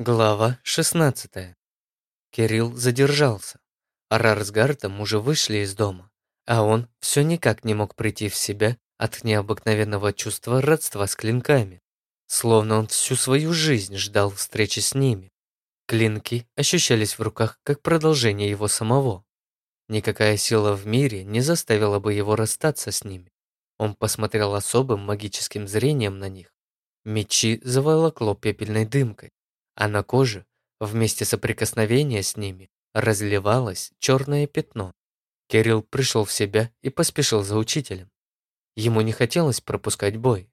Глава 16. Кирилл задержался. Арар с уже вышли из дома, а он все никак не мог прийти в себя от необыкновенного чувства родства с клинками, словно он всю свою жизнь ждал встречи с ними. Клинки ощущались в руках как продолжение его самого. Никакая сила в мире не заставила бы его расстаться с ними. Он посмотрел особым магическим зрением на них. Мечи заволокло пепельной дымкой а на коже, вместе соприкосновения с ними, разливалось черное пятно. Кирилл пришел в себя и поспешил за учителем. Ему не хотелось пропускать бой.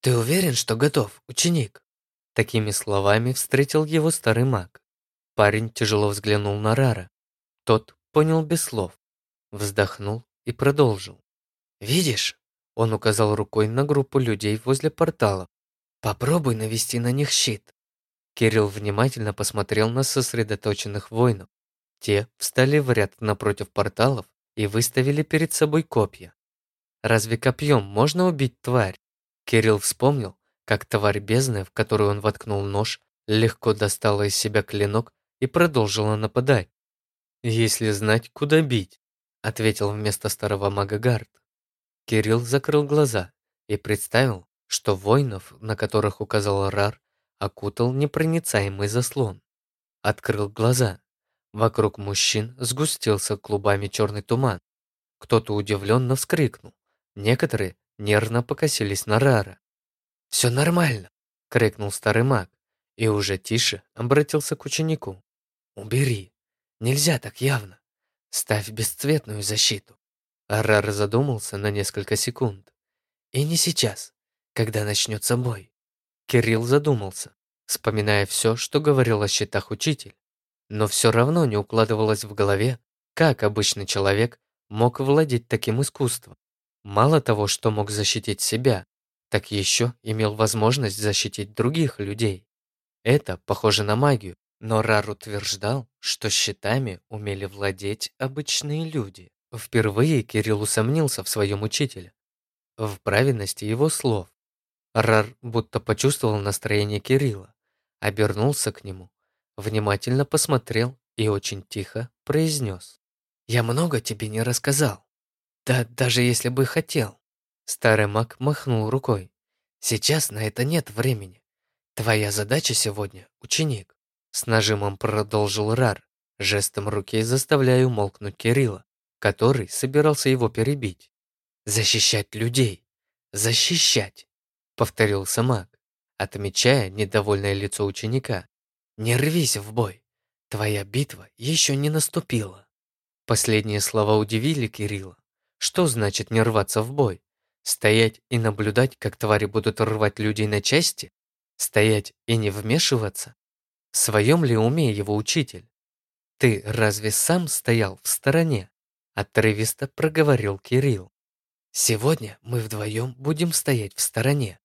«Ты уверен, что готов, ученик?» Такими словами встретил его старый маг. Парень тяжело взглянул на Рара. Тот понял без слов, вздохнул и продолжил. «Видишь?» Он указал рукой на группу людей возле портала. «Попробуй навести на них щит. Кирилл внимательно посмотрел на сосредоточенных воинов. Те встали в ряд напротив порталов и выставили перед собой копья. Разве копьем можно убить тварь? Кирилл вспомнил, как тварь бездны, в которую он воткнул нож, легко достала из себя клинок и продолжила нападать. «Если знать, куда бить», — ответил вместо старого мага Гард. Кирилл закрыл глаза и представил, что воинов, на которых указал Рар, окутал непроницаемый заслон. Открыл глаза. Вокруг мужчин сгустился клубами черный туман. Кто-то удивленно вскрикнул. Некоторые нервно покосились на Рара. «Все нормально!» — крикнул старый маг и уже тише обратился к ученику. «Убери! Нельзя так явно! Ставь бесцветную защиту!» Арар задумался на несколько секунд. «И не сейчас, когда начнется бой. Кирилл задумался, вспоминая все, что говорил о счетах учитель. Но все равно не укладывалось в голове, как обычный человек мог владеть таким искусством. Мало того, что мог защитить себя, так еще имел возможность защитить других людей. Это похоже на магию, но Рар утверждал, что щитами умели владеть обычные люди. Впервые Кирилл усомнился в своем учителе, в правильности его слов. Рар будто почувствовал настроение Кирилла, обернулся к нему, внимательно посмотрел и очень тихо произнес. «Я много тебе не рассказал. Да даже если бы хотел». Старый маг махнул рукой. «Сейчас на это нет времени. Твоя задача сегодня — ученик». С нажимом продолжил Рар, жестом руки заставляя умолкнуть Кирилла, который собирался его перебить. «Защищать людей! Защищать!» Повторился маг, отмечая недовольное лицо ученика. «Не рвись в бой! Твоя битва еще не наступила!» Последние слова удивили Кирилла. Что значит не рваться в бой? Стоять и наблюдать, как твари будут рвать людей на части? Стоять и не вмешиваться? В своем ли уме его учитель? Ты разве сам стоял в стороне? Отрывисто проговорил Кирилл. Сегодня мы вдвоем будем стоять в стороне.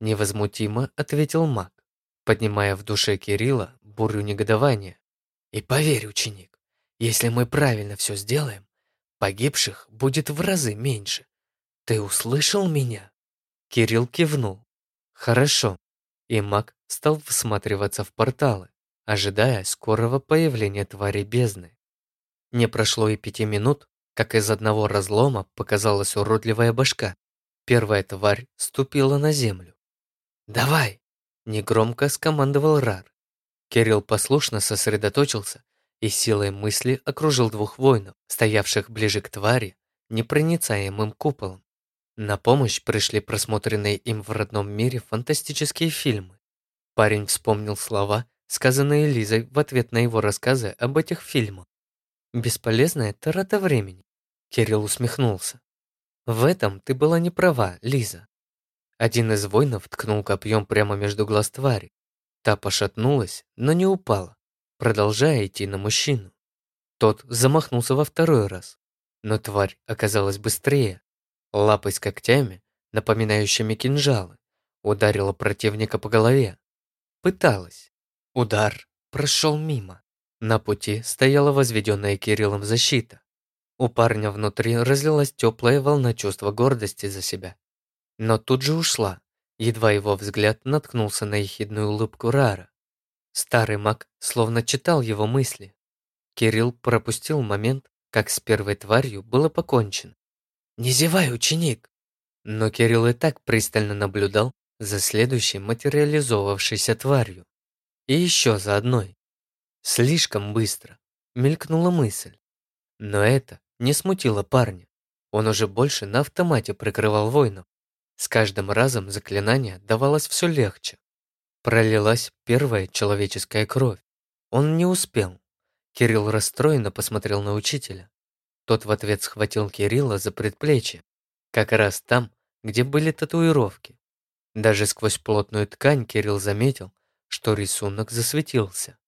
Невозмутимо ответил маг, поднимая в душе Кирилла бурю негодования. И поверь, ученик, если мы правильно все сделаем, погибших будет в разы меньше. Ты услышал меня? Кирилл кивнул. Хорошо. И маг стал всматриваться в порталы, ожидая скорого появления твари бездны. Не прошло и пяти минут, как из одного разлома показалась уродливая башка. Первая тварь ступила на землю. «Давай!» – негромко скомандовал Рар. Кирилл послушно сосредоточился и силой мысли окружил двух воинов, стоявших ближе к твари, непроницаемым куполом. На помощь пришли просмотренные им в родном мире фантастические фильмы. Парень вспомнил слова, сказанные Лизой в ответ на его рассказы об этих фильмах. «Бесполезная трата времени», – Кирилл усмехнулся. «В этом ты была не права, Лиза. Один из воинов ткнул копьем прямо между глаз твари. Та пошатнулась, но не упала, продолжая идти на мужчину. Тот замахнулся во второй раз, но тварь оказалась быстрее. Лапой с когтями, напоминающими кинжалы, ударила противника по голове. Пыталась. Удар прошел мимо. На пути стояла возведенная Кириллом защита. У парня внутри разлилась теплая волна чувства гордости за себя но тут же ушла, едва его взгляд наткнулся на ехидную улыбку Рара. Старый маг словно читал его мысли. Кирилл пропустил момент, как с первой тварью было покончено. «Не зевай, ученик!» Но Кирилл и так пристально наблюдал за следующей материализовавшейся тварью. И еще за одной. Слишком быстро мелькнула мысль. Но это не смутило парня. Он уже больше на автомате прикрывал воинов. С каждым разом заклинание давалось все легче. Пролилась первая человеческая кровь. Он не успел. Кирилл расстроенно посмотрел на учителя. Тот в ответ схватил Кирилла за предплечье, как раз там, где были татуировки. Даже сквозь плотную ткань Кирилл заметил, что рисунок засветился.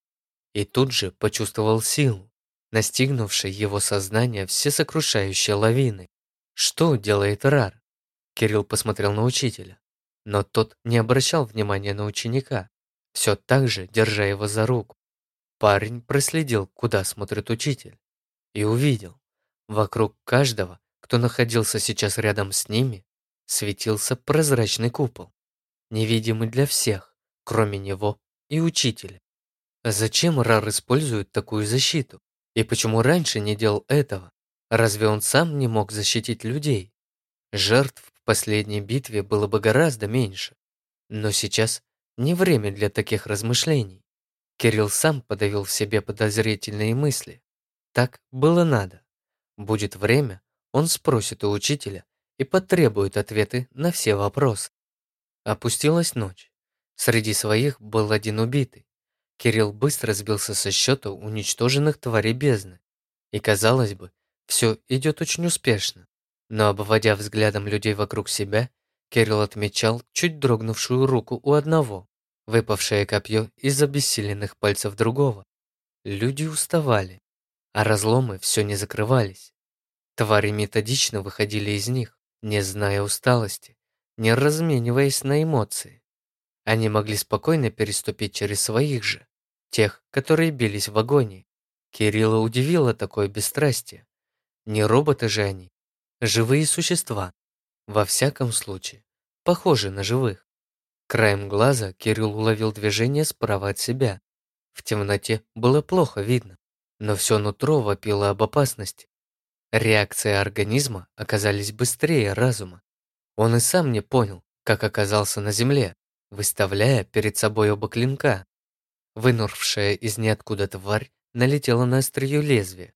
И тут же почувствовал силу, настигнувшей его сознание всесокрушающей лавины. Что делает Рар? Кирилл посмотрел на учителя, но тот не обращал внимания на ученика, все так же держа его за руку. Парень проследил, куда смотрит учитель, и увидел, вокруг каждого, кто находился сейчас рядом с ними, светился прозрачный купол, невидимый для всех, кроме него и учителя. Зачем Рар использует такую защиту? И почему раньше не делал этого? Разве он сам не мог защитить людей? Жертв последней битве было бы гораздо меньше. Но сейчас не время для таких размышлений. Кирилл сам подавил в себе подозрительные мысли. Так было надо. Будет время, он спросит у учителя и потребует ответы на все вопросы. Опустилась ночь. Среди своих был один убитый. Кирилл быстро сбился со счета уничтоженных тварей бездны. И, казалось бы, все идет очень успешно. Но, обводя взглядом людей вокруг себя, Кирилл отмечал чуть дрогнувшую руку у одного, выпавшее копье из обессиленных пальцев другого. Люди уставали, а разломы все не закрывались. Твари методично выходили из них, не зная усталости, не размениваясь на эмоции. Они могли спокойно переступить через своих же, тех, которые бились в агонии. Кирилла удивило такое бесстрастие. Не роботы же они, живые существа. Во всяком случае, похожи на живых. Краем глаза Кирилл уловил движение справа от себя. В темноте было плохо видно, но все нутро вопило об опасности. Реакции организма оказались быстрее разума. Он и сам не понял, как оказался на земле, выставляя перед собой оба клинка. Вынурвшая из ниоткуда тварь налетела на острие лезвия.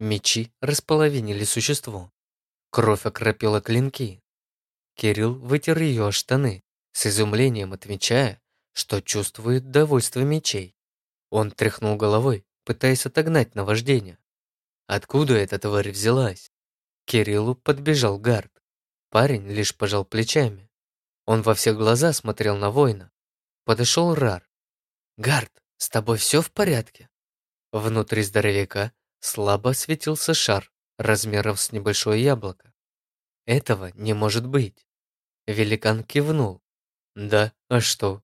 Мечи располовинили существо. Кровь окропила клинки. Кирилл вытер ее о штаны, с изумлением отмечая, что чувствует довольство мечей. Он тряхнул головой, пытаясь отогнать наваждение. Откуда эта тварь взялась? Кириллу подбежал Гард. Парень лишь пожал плечами. Он во все глаза смотрел на воина. Подошел Рар. «Гард, с тобой все в порядке?» Внутри здоровяка слабо светился шар размером с небольшое яблоко. «Этого не может быть!» Великан кивнул. «Да, а что?»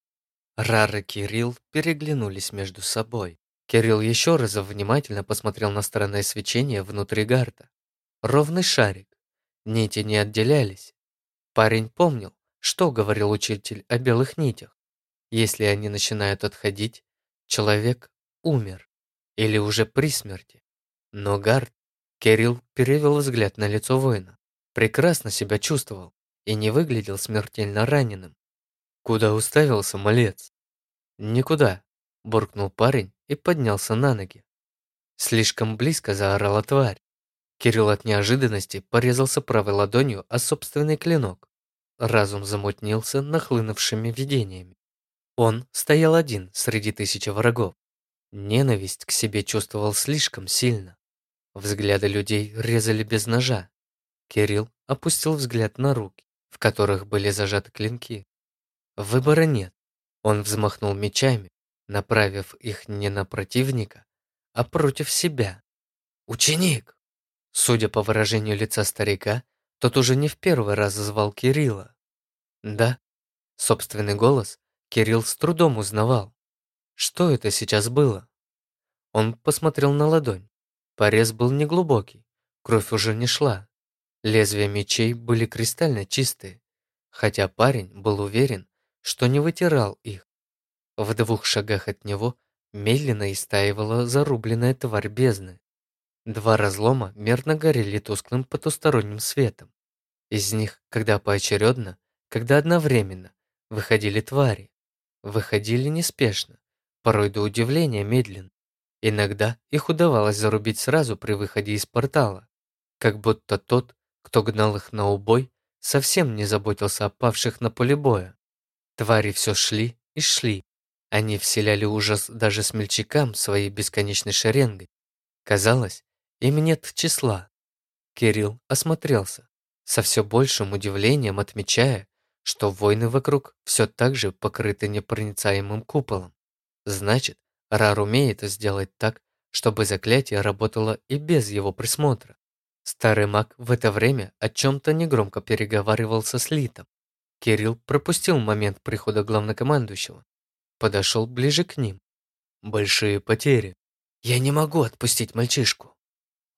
Рар и Кирилл переглянулись между собой. Кирилл еще раз внимательно посмотрел на странное свечение внутри гарта. Ровный шарик. Нити не отделялись. Парень помнил, что говорил учитель о белых нитях. Если они начинают отходить, человек умер или уже при смерти. Но Гард, Кирилл перевел взгляд на лицо воина, прекрасно себя чувствовал и не выглядел смертельно раненым. Куда уставился малец? Никуда, буркнул парень и поднялся на ноги. Слишком близко заорала тварь. Кирилл от неожиданности порезался правой ладонью о собственный клинок. Разум замутнился нахлынувшими видениями. Он стоял один среди тысячи врагов. Ненависть к себе чувствовал слишком сильно. Взгляды людей резали без ножа. Кирилл опустил взгляд на руки, в которых были зажаты клинки. Выбора нет. Он взмахнул мечами, направив их не на противника, а против себя. «Ученик!» Судя по выражению лица старика, тот уже не в первый раз звал Кирилла. Да, собственный голос Кирилл с трудом узнавал. Что это сейчас было? Он посмотрел на ладонь. Порез был неглубокий, кровь уже не шла. Лезвия мечей были кристально чистые, хотя парень был уверен, что не вытирал их. В двух шагах от него медленно истаивала зарубленная тварь бездны. Два разлома мерно горели тусклым потусторонним светом. Из них, когда поочередно, когда одновременно, выходили твари. Выходили неспешно, порой до удивления медленно. Иногда их удавалось зарубить сразу при выходе из портала, как будто тот, кто гнал их на убой, совсем не заботился о павших на поле боя. Твари все шли и шли. Они вселяли ужас даже смельчакам своей бесконечной шеренгой. Казалось, им нет числа. Кирилл осмотрелся, со все большим удивлением отмечая, что войны вокруг все так же покрыты непроницаемым куполом. Значит, Рар умеет сделать так, чтобы заклятие работало и без его присмотра. Старый маг в это время о чем-то негромко переговаривался с Литом. Кирилл пропустил момент прихода главнокомандующего. Подошел ближе к ним. Большие потери. Я не могу отпустить мальчишку.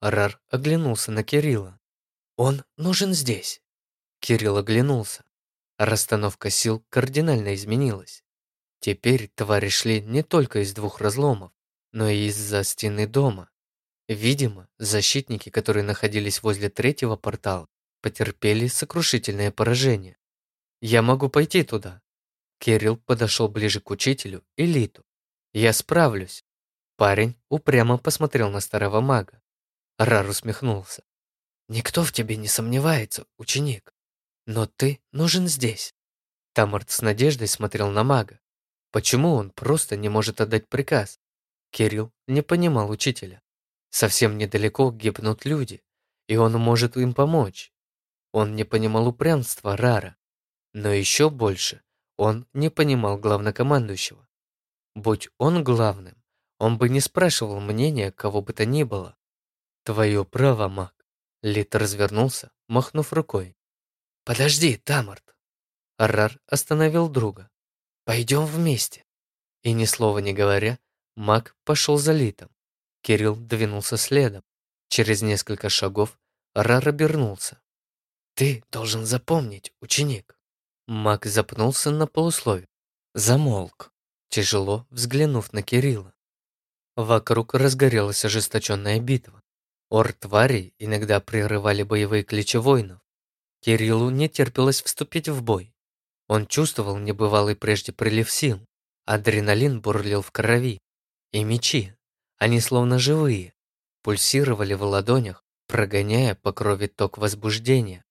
Рар оглянулся на Кирилла. Он нужен здесь. Кирилл оглянулся. Расстановка сил кардинально изменилась. Теперь твари шли не только из двух разломов, но и из-за стены дома. Видимо, защитники, которые находились возле третьего портала, потерпели сокрушительное поражение. «Я могу пойти туда». Кирилл подошел ближе к учителю и Литу. «Я справлюсь». Парень упрямо посмотрел на старого мага. Рар усмехнулся. «Никто в тебе не сомневается, ученик. Но ты нужен здесь». Тамарт с надеждой смотрел на мага. Почему он просто не может отдать приказ? Кирилл не понимал учителя. Совсем недалеко гибнут люди, и он может им помочь. Он не понимал упрямства Рара. Но еще больше он не понимал главнокомандующего. Будь он главным, он бы не спрашивал мнения кого бы то ни было. «Твое право, маг!» Лит развернулся, махнув рукой. «Подожди, Тамарт!» Рар остановил друга. Пойдем вместе. И ни слова не говоря, маг пошел за Литом. Кирилл двинулся следом. Через несколько шагов Рар обернулся. «Ты должен запомнить, ученик». Маг запнулся на полуслове. Замолк, тяжело взглянув на Кирилла. Вокруг разгорелась ожесточенная битва. Ор тварей иногда прерывали боевые кличи воинов. Кириллу не терпелось вступить в бой. Он чувствовал небывалый прежде прилив сил. Адреналин бурлил в крови. И мечи, они словно живые, пульсировали в ладонях, прогоняя по крови ток возбуждения.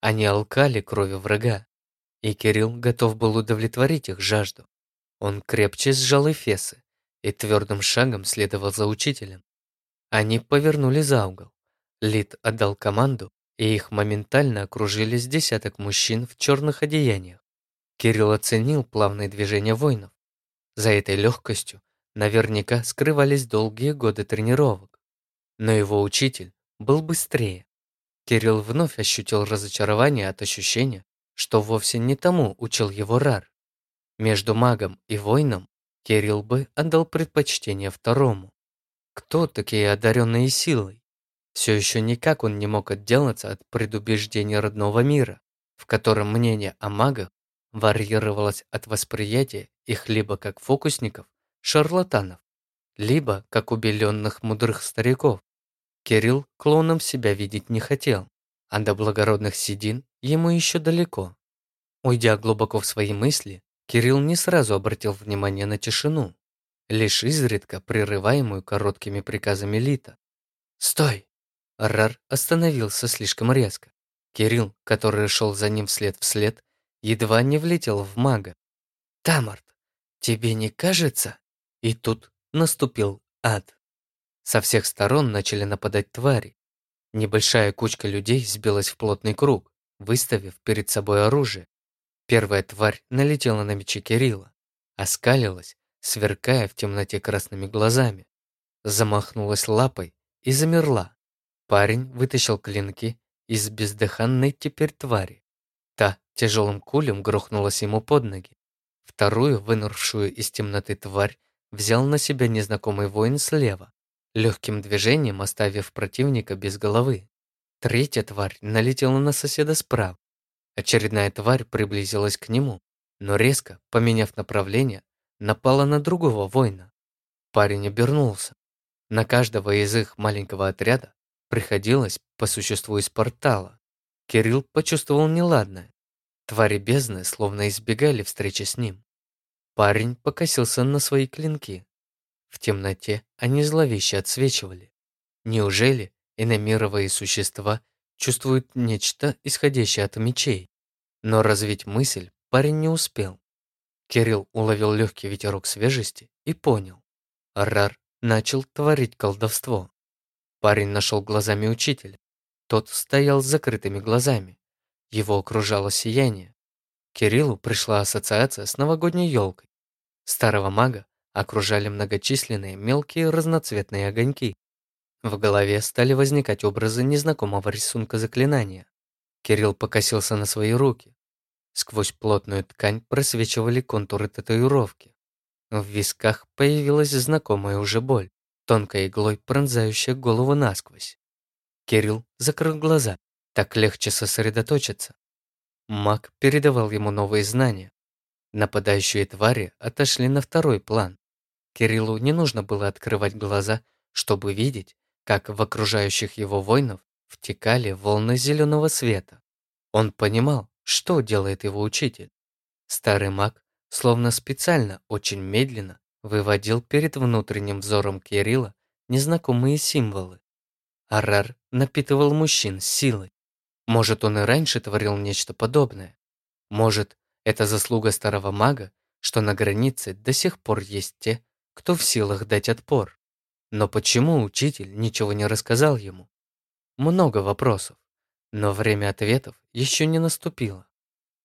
Они алкали крови врага. И Кирилл готов был удовлетворить их жажду. Он крепче сжал эфесы и твердым шагом следовал за учителем. Они повернули за угол. Лид отдал команду, и их моментально окружили десяток мужчин в черных одеяниях. Кирилл оценил плавные движения воинов. За этой легкостью наверняка скрывались долгие годы тренировок. Но его учитель был быстрее. Кирилл вновь ощутил разочарование от ощущения, что вовсе не тому учил его Рар. Между магом и воином Кирилл бы отдал предпочтение второму. Кто такие одаренные силой? Все еще никак он не мог отделаться от предубеждения родного мира, в котором мнение о магах варьировалось от восприятия их либо как фокусников, шарлатанов, либо как убеленных мудрых стариков. Кирилл клоуном себя видеть не хотел, а до благородных седин ему еще далеко. Уйдя глубоко в свои мысли, Кирилл не сразу обратил внимание на тишину, лишь изредка прерываемую короткими приказами Лита. «Стой!» Рар остановился слишком резко. Кирилл, который шел за ним вслед вслед, едва не влетел в мага. «Тамарт, тебе не кажется?» И тут наступил ад. Со всех сторон начали нападать твари. Небольшая кучка людей сбилась в плотный круг, выставив перед собой оружие. Первая тварь налетела на мечи Кирилла, оскалилась, сверкая в темноте красными глазами. Замахнулась лапой и замерла. Парень вытащил клинки из бездыханной теперь твари. Тяжелым кулем грохнулась ему под ноги. Вторую, выныршую из темноты тварь, взял на себя незнакомый воин слева, легким движением оставив противника без головы. Третья тварь налетела на соседа справа. Очередная тварь приблизилась к нему, но резко, поменяв направление, напала на другого воина. Парень обернулся. На каждого из их маленького отряда приходилось по существу из портала. Кирилл почувствовал неладное. Твари бездны словно избегали встречи с ним. Парень покосился на свои клинки. В темноте они зловеще отсвечивали. Неужели иномировые существа чувствуют нечто, исходящее от мечей? Но развить мысль парень не успел. Кирилл уловил легкий ветерок свежести и понял. Рар начал творить колдовство. Парень нашел глазами учителя. Тот стоял с закрытыми глазами. Его окружало сияние. Кириллу пришла ассоциация с новогодней елкой. Старого мага окружали многочисленные мелкие разноцветные огоньки. В голове стали возникать образы незнакомого рисунка заклинания. Кирилл покосился на свои руки. Сквозь плотную ткань просвечивали контуры татуировки. В висках появилась знакомая уже боль, тонкой иглой пронзающая голову насквозь. Кирилл закрыл глаза, так легче сосредоточиться. Маг передавал ему новые знания. Нападающие твари отошли на второй план. Кириллу не нужно было открывать глаза, чтобы видеть, как в окружающих его воинов втекали волны зеленого света. Он понимал, что делает его учитель. Старый маг, словно специально, очень медленно, выводил перед внутренним взором Кирилла незнакомые символы. Арар напитывал мужчин силой. Может, он и раньше творил нечто подобное. Может, это заслуга старого мага, что на границе до сих пор есть те, кто в силах дать отпор. Но почему учитель ничего не рассказал ему? Много вопросов, но время ответов еще не наступило.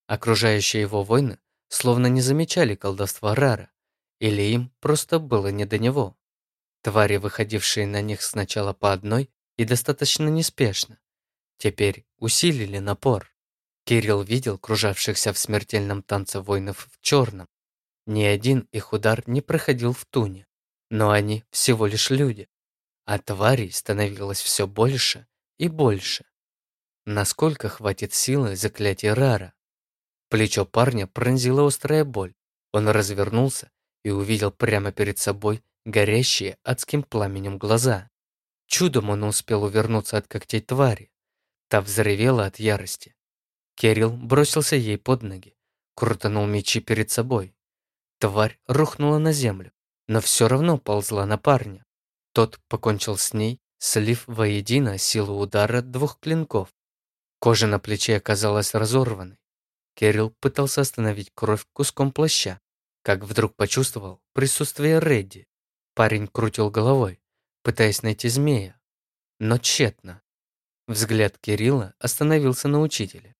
Окружающие его воины словно не замечали колдовства Рара, или им просто было не до него. Твари, выходившие на них сначала по одной и достаточно неспешно, теперь усилили напор. Кирилл видел кружавшихся в смертельном танце воинов в черном, ни один их удар не проходил в туне, но они всего лишь люди, а тварей становилось все больше и больше. Насколько хватит силы заклятия Рара? Плечо парня пронзила острая боль. Он развернулся и увидел прямо перед собой горящие адским пламенем глаза. Чудом он успел увернуться от когтей твари. Та взревела от ярости. Кирилл бросился ей под ноги, крутанул мечи перед собой. Тварь рухнула на землю, но все равно ползла на парня. Тот покончил с ней, слив воедино силу удара двух клинков. Кожа на плече оказалась разорванной. Кирилл пытался остановить кровь куском плаща, как вдруг почувствовал присутствие Редди. Парень крутил головой, пытаясь найти змея, но тщетно. Взгляд Кирилла остановился на учителе.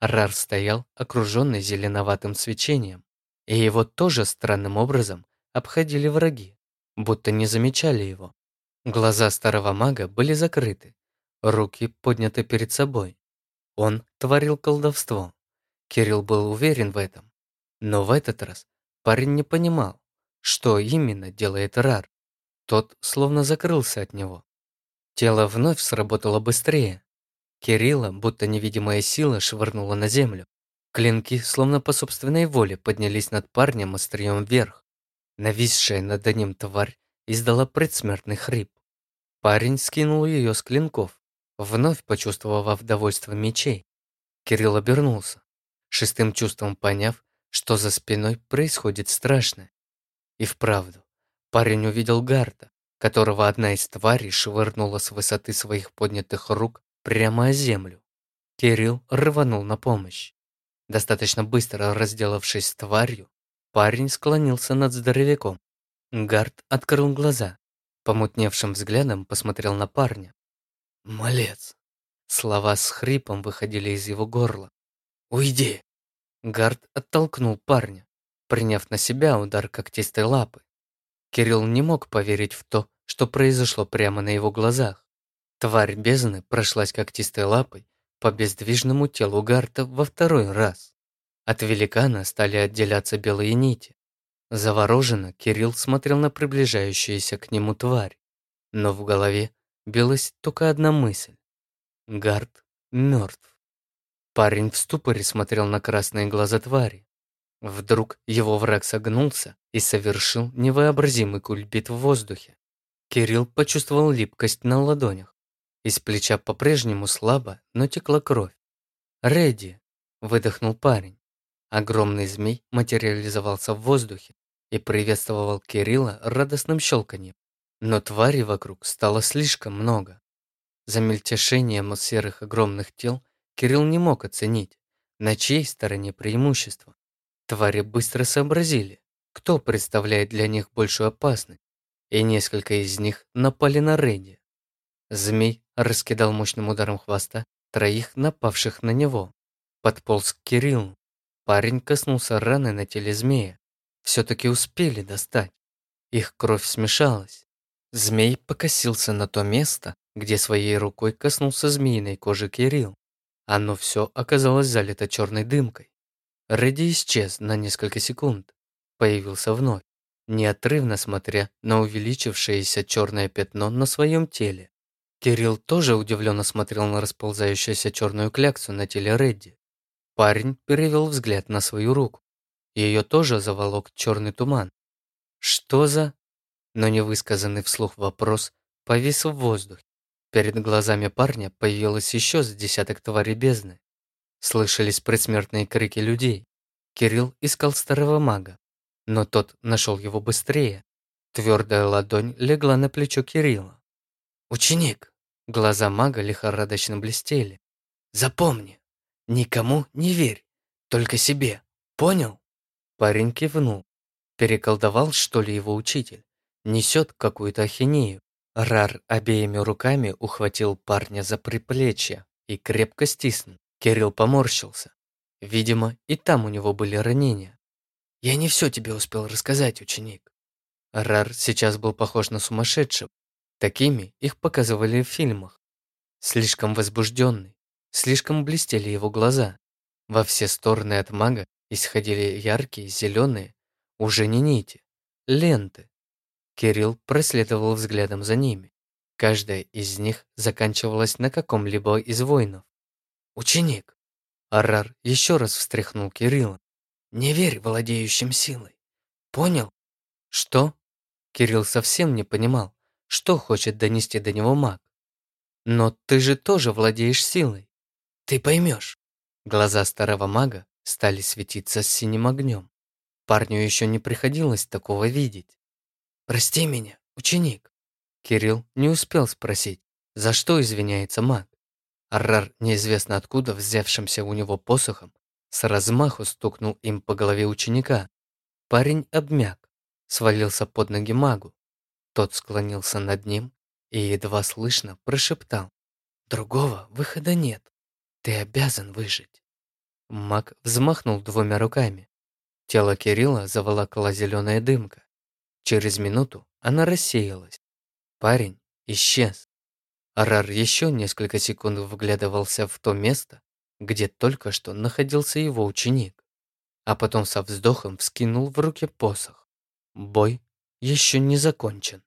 Рар стоял, окруженный зеленоватым свечением и его тоже странным образом обходили враги, будто не замечали его. Глаза старого мага были закрыты, руки подняты перед собой. Он творил колдовство. Кирилл был уверен в этом. Но в этот раз парень не понимал, что именно делает Рар. Тот словно закрылся от него. Тело вновь сработало быстрее. Кирилла, будто невидимая сила, швырнула на землю. Клинки, словно по собственной воле, поднялись над парнем острием вверх. Нависшая над ним тварь издала предсмертный хрип. Парень скинул ее с клинков, вновь почувствовав довольство мечей. Кирилл обернулся, шестым чувством поняв, что за спиной происходит страшное. И вправду, парень увидел Гарта, которого одна из тварей швырнула с высоты своих поднятых рук прямо о землю. Кирилл рванул на помощь. Достаточно быстро разделавшись с тварью, парень склонился над здоровяком. Гард открыл глаза, помутневшим взглядом посмотрел на парня. «Малец!» Слова с хрипом выходили из его горла. «Уйди!» Гард оттолкнул парня, приняв на себя удар когтистой лапы. Кирилл не мог поверить в то, что произошло прямо на его глазах. Тварь бездны прошлась когтистой лапой по бездвижному телу Гарта во второй раз. От великана стали отделяться белые нити. Завороженно Кирилл смотрел на приближающуюся к нему тварь, но в голове билась только одна мысль. Гард мертв. Парень в ступоре смотрел на красные глаза твари. Вдруг его враг согнулся и совершил невообразимый кульбит в воздухе. Кирилл почувствовал липкость на ладонях. Из плеча по-прежнему слабо, но текла кровь. «Редди!» – выдохнул парень. Огромный змей материализовался в воздухе и приветствовал Кирилла радостным щелканьем. Но тварей вокруг стало слишком много. За мельтешением серых огромных тел Кирилл не мог оценить, на чьей стороне преимущество. Твари быстро сообразили, кто представляет для них большую опасность, и несколько из них напали на Редди. Змей раскидал мощным ударом хвоста троих напавших на него. Подполз к Кириллу. Парень коснулся раны на теле змея. Все-таки успели достать. Их кровь смешалась. Змей покосился на то место, где своей рукой коснулся змеиной кожи Кирилл. Оно все оказалось залито черной дымкой. Редди исчез на несколько секунд. Появился вновь, неотрывно смотря на увеличившееся черное пятно на своем теле. Кирилл тоже удивленно смотрел на расползающуюся черную кляксу на теле Редди. Парень перевел взгляд на свою руку. Ее тоже заволок черный туман. Что за... Но невысказанный вслух вопрос повис в воздухе. Перед глазами парня появилось еще с десяток тварей бездны. Слышались предсмертные крики людей. Кирилл искал старого мага, но тот нашел его быстрее. Твердая ладонь легла на плечо Кирилла. «Ученик!» Глаза мага лихорадочно блестели. «Запомни, никому не верь, только себе. Понял?» Парень кивнул. Переколдовал, что ли, его учитель? Несет какую-то ахинею. Рар обеими руками ухватил парня за приплечье и крепко стиснул. Кирилл поморщился. Видимо, и там у него были ранения. «Я не все тебе успел рассказать, ученик». Рар сейчас был похож на сумасшедшего. Такими их показывали в фильмах. Слишком возбужденный, слишком блестели его глаза. Во все стороны от мага исходили яркие, зеленые, уже не нити, ленты. Кирилл проследовал взглядом за ними. Каждая из них заканчивалась на каком-либо из воинов. «Ученик!» Арар еще раз встряхнул Кирилла. «Не верь владеющим силой. Понял?» «Что?» Кирилл совсем не понимал, что хочет донести до него маг. «Но ты же тоже владеешь силой. Ты поймешь». Глаза старого мага стали светиться синим огнем. Парню еще не приходилось такого видеть. «Прости меня, ученик». Кирилл не успел спросить, за что извиняется маг. Аррар, неизвестно откуда взявшимся у него посохом, с размаху стукнул им по голове ученика. Парень обмяк, свалился под ноги магу. Тот склонился над ним и едва слышно прошептал. «Другого выхода нет. Ты обязан выжить». Маг взмахнул двумя руками. Тело Кирилла заволокла зеленая дымка. Через минуту она рассеялась. Парень исчез. Арар еще несколько секунд вглядывался в то место, где только что находился его ученик, а потом со вздохом вскинул в руки посох. Бой еще не закончен.